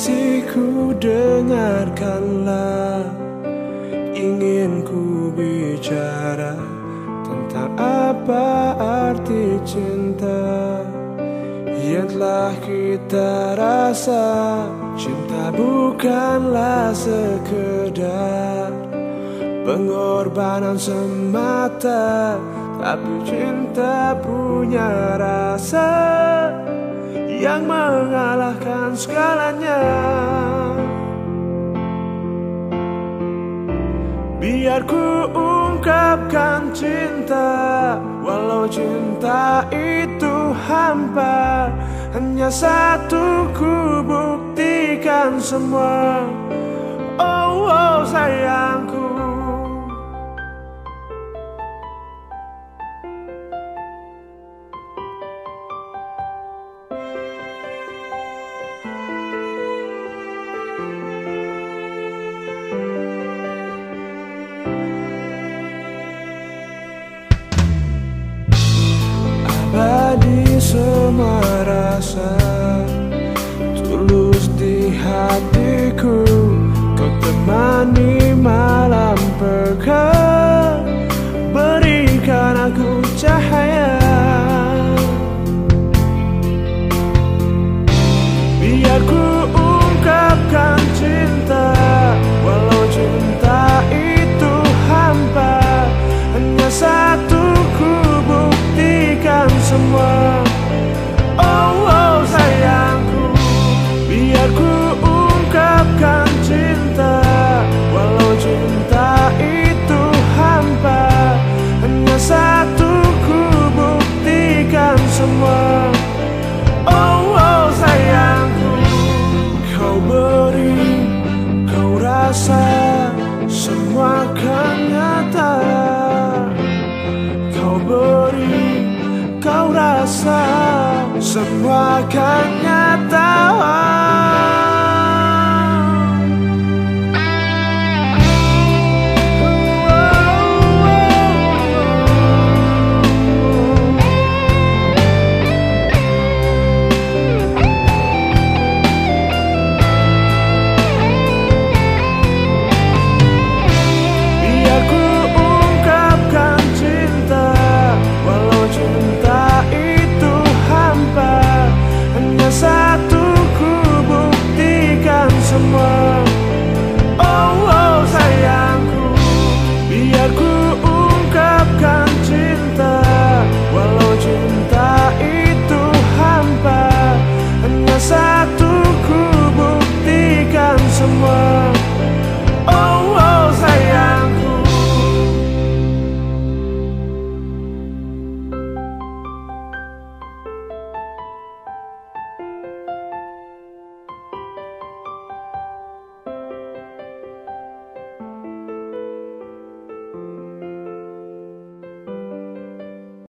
Kasihku dengarkanlah. Ingin ku bicara Tentang apa arti cinta Yang telah kita rasa. Cinta bukanlah sekedar Pengorbanan semata Tapi cinta punya rasa Yang mengalahkan segalanya. Biar ku ungkapkan cinta Walau cinta itu hampa Hanya satu ku buktikan semua. Oh, oh sayangku I kau rasa Semua kan